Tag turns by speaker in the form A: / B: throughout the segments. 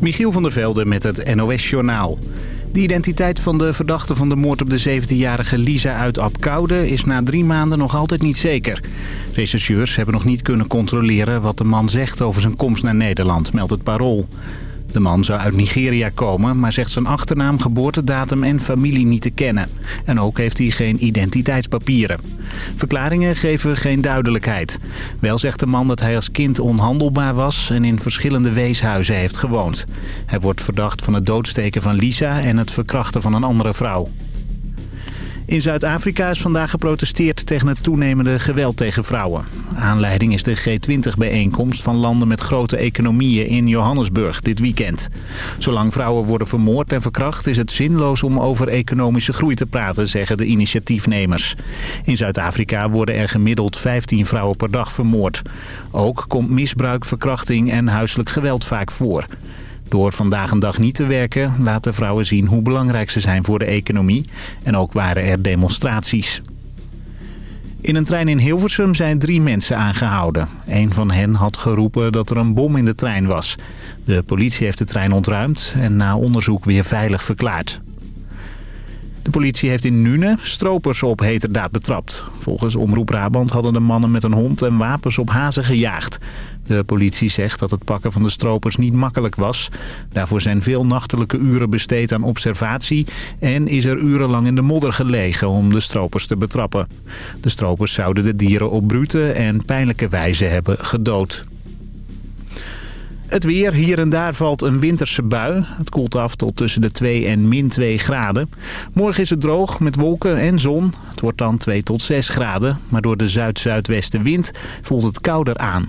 A: Michiel van der Velde met het NOS-journaal. De identiteit van de verdachte van de moord op de 17-jarige Lisa uit Apkoude is na drie maanden nog altijd niet zeker. Rechercheurs hebben nog niet kunnen controleren wat de man zegt over zijn komst naar Nederland, meldt het Parool. De man zou uit Nigeria komen, maar zegt zijn achternaam, geboortedatum en familie niet te kennen. En ook heeft hij geen identiteitspapieren. Verklaringen geven geen duidelijkheid. Wel zegt de man dat hij als kind onhandelbaar was en in verschillende weeshuizen heeft gewoond. Hij wordt verdacht van het doodsteken van Lisa en het verkrachten van een andere vrouw. In Zuid-Afrika is vandaag geprotesteerd tegen het toenemende geweld tegen vrouwen. Aanleiding is de G20-bijeenkomst van landen met grote economieën in Johannesburg dit weekend. Zolang vrouwen worden vermoord en verkracht is het zinloos om over economische groei te praten, zeggen de initiatiefnemers. In Zuid-Afrika worden er gemiddeld 15 vrouwen per dag vermoord. Ook komt misbruik, verkrachting en huiselijk geweld vaak voor. Door vandaag een dag niet te werken laten vrouwen zien hoe belangrijk ze zijn voor de economie. En ook waren er demonstraties. In een trein in Hilversum zijn drie mensen aangehouden. Een van hen had geroepen dat er een bom in de trein was. De politie heeft de trein ontruimd en na onderzoek weer veilig verklaard. De politie heeft in Nune stropers op heterdaad betrapt. Volgens Omroep Brabant hadden de mannen met een hond en wapens op hazen gejaagd. De politie zegt dat het pakken van de stropers niet makkelijk was. Daarvoor zijn veel nachtelijke uren besteed aan observatie... en is er urenlang in de modder gelegen om de stropers te betrappen. De stropers zouden de dieren op brute en pijnlijke wijze hebben gedood. Het weer. Hier en daar valt een winterse bui. Het koelt af tot tussen de 2 en min 2 graden. Morgen is het droog met wolken en zon. Het wordt dan 2 tot 6 graden. Maar door de zuid-zuidwestenwind voelt het kouder aan.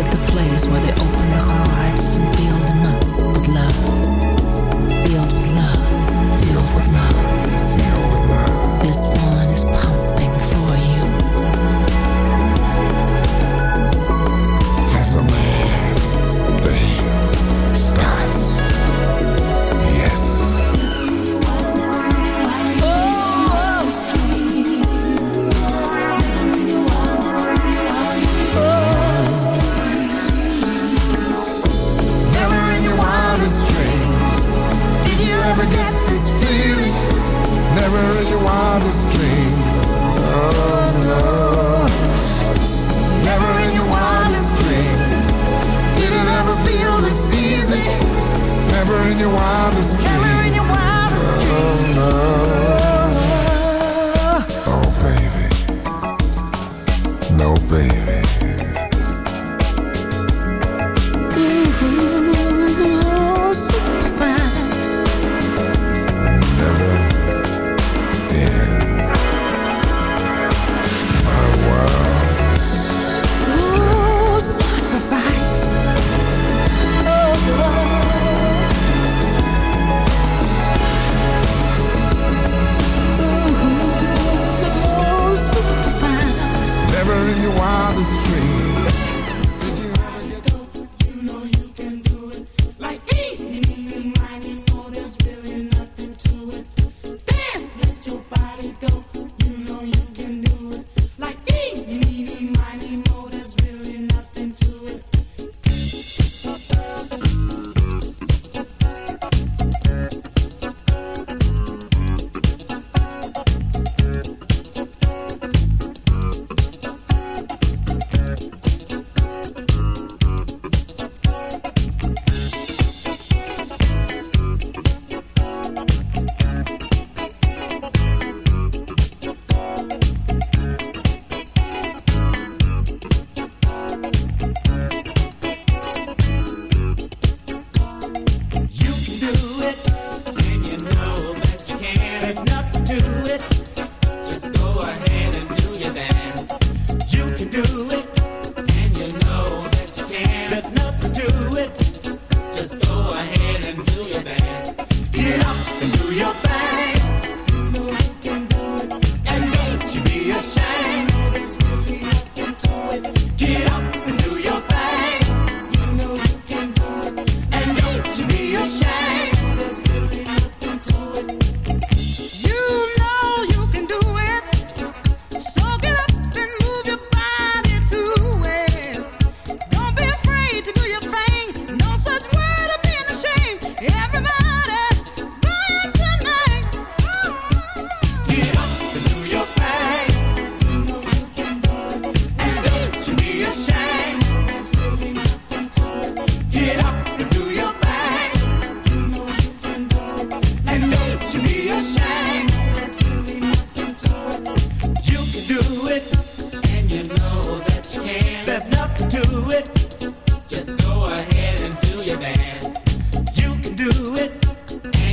B: at the place where they open the heart.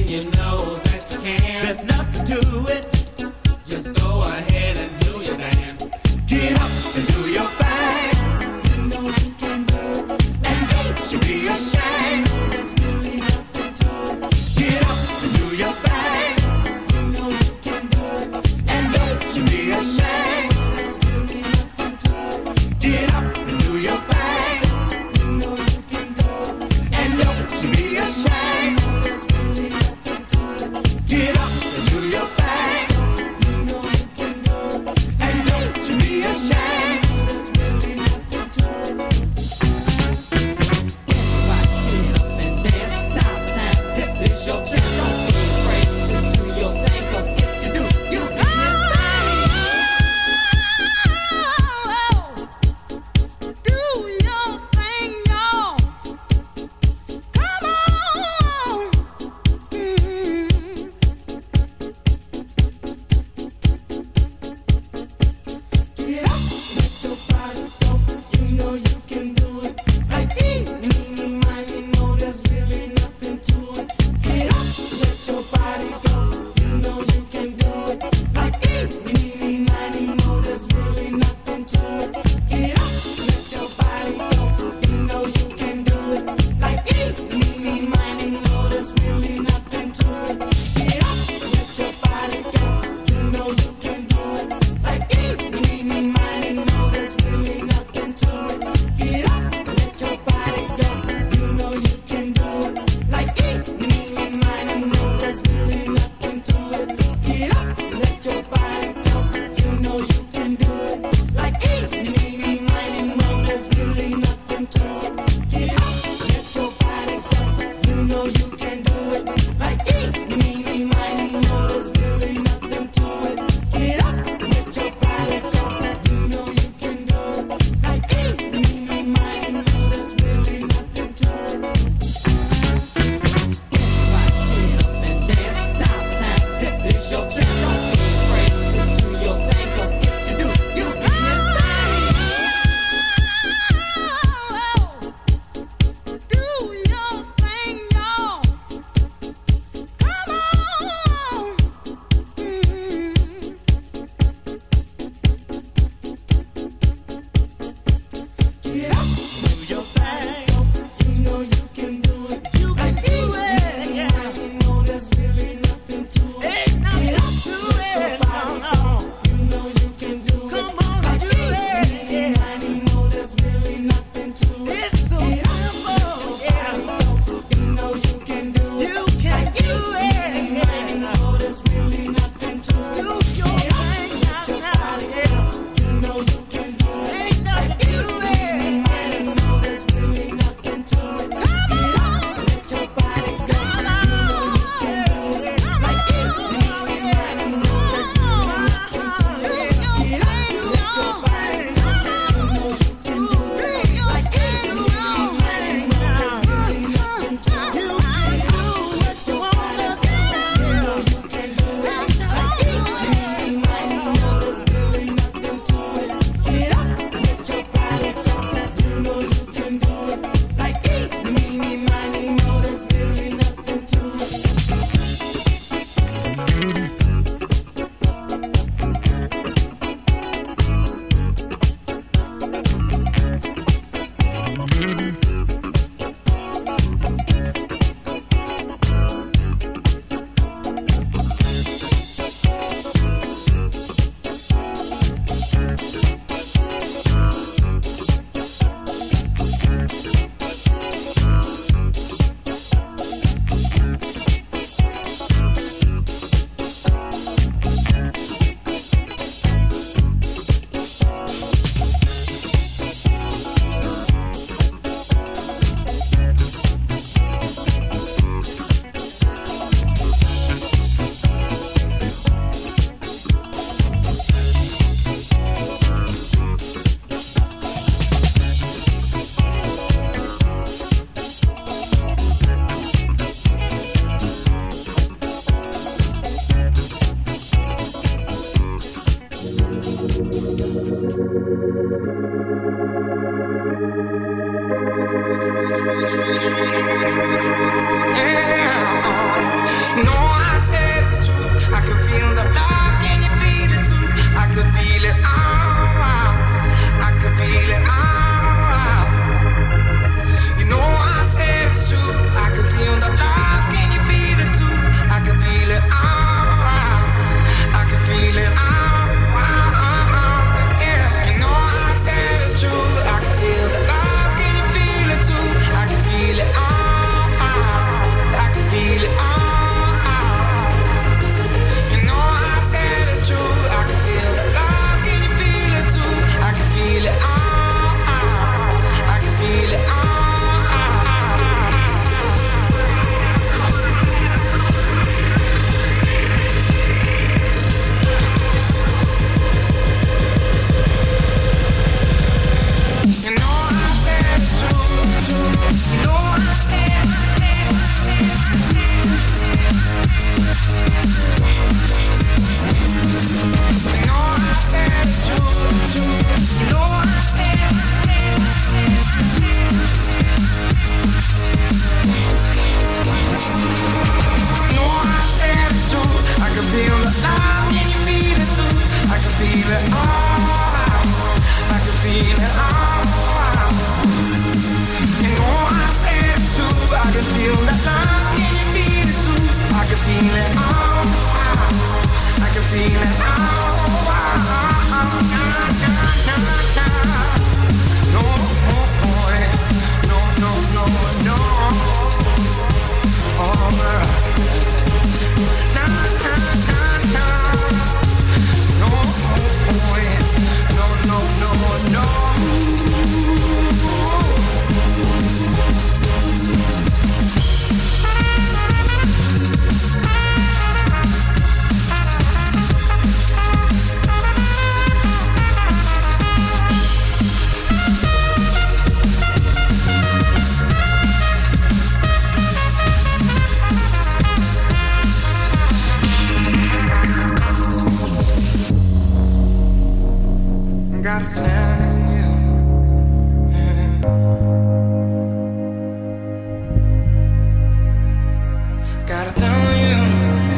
B: you
C: know that you can. There's nothing to it.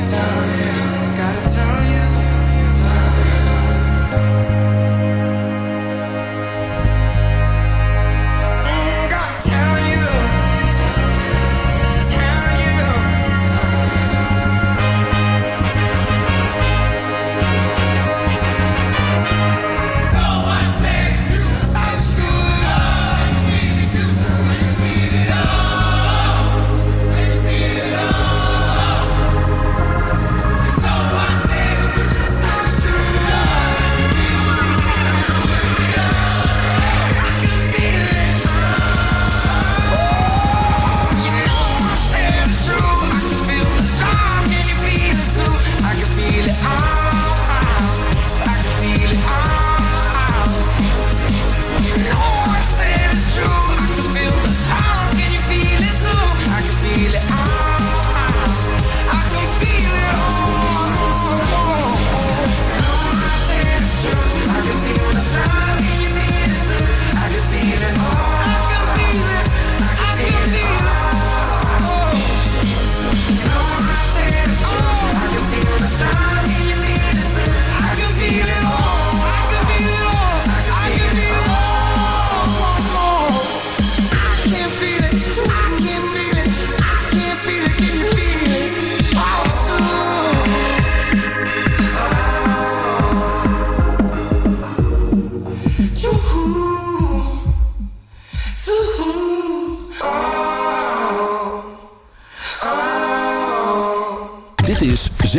D: time.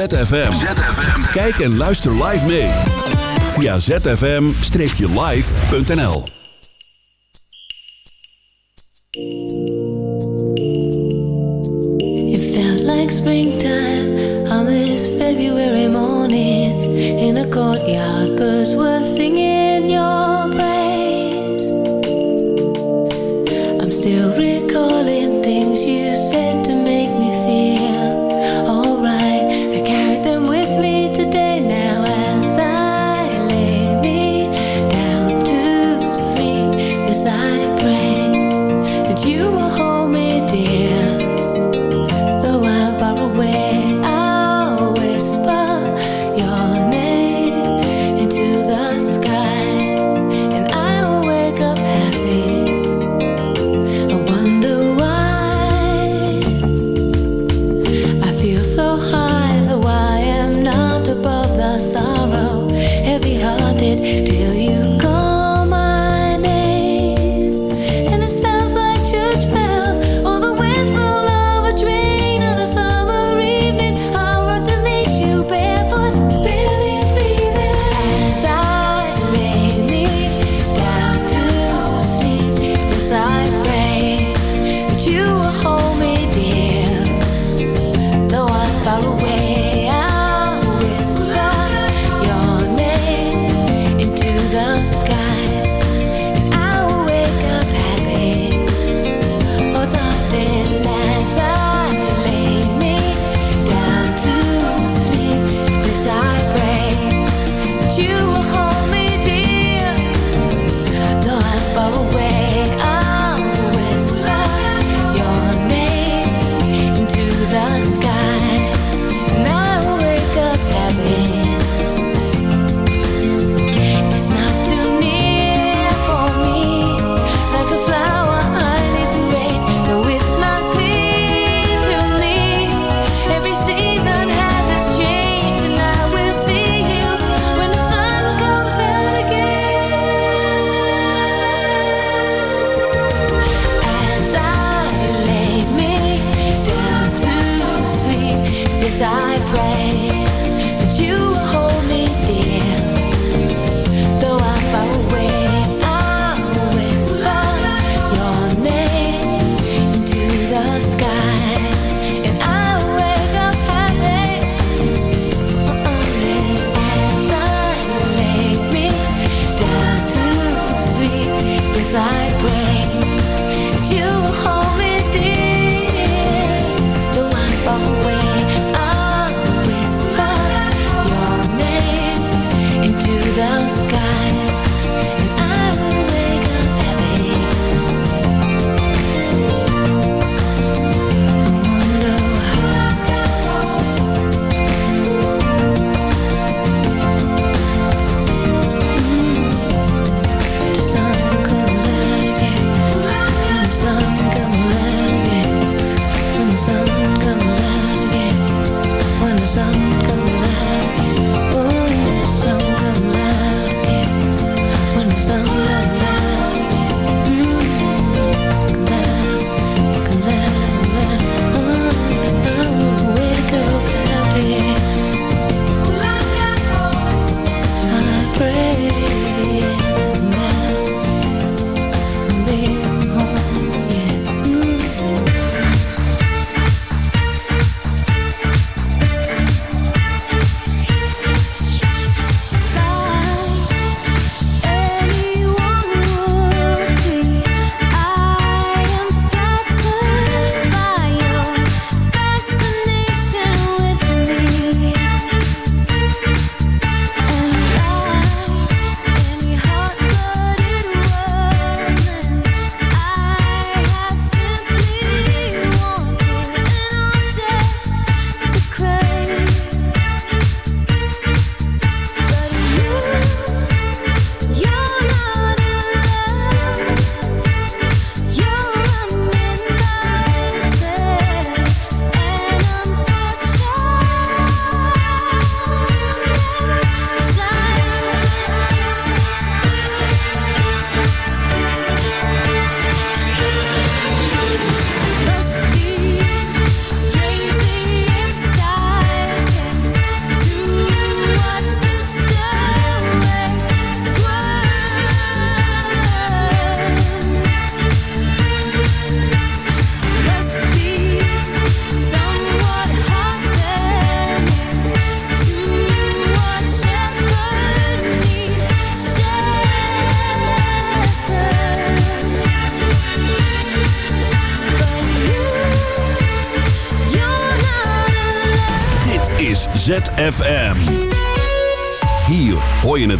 D: ZFM. Kijk en luister live mee. Via zfm-live.nl
E: It felt like springtime on this February morning In a courtyard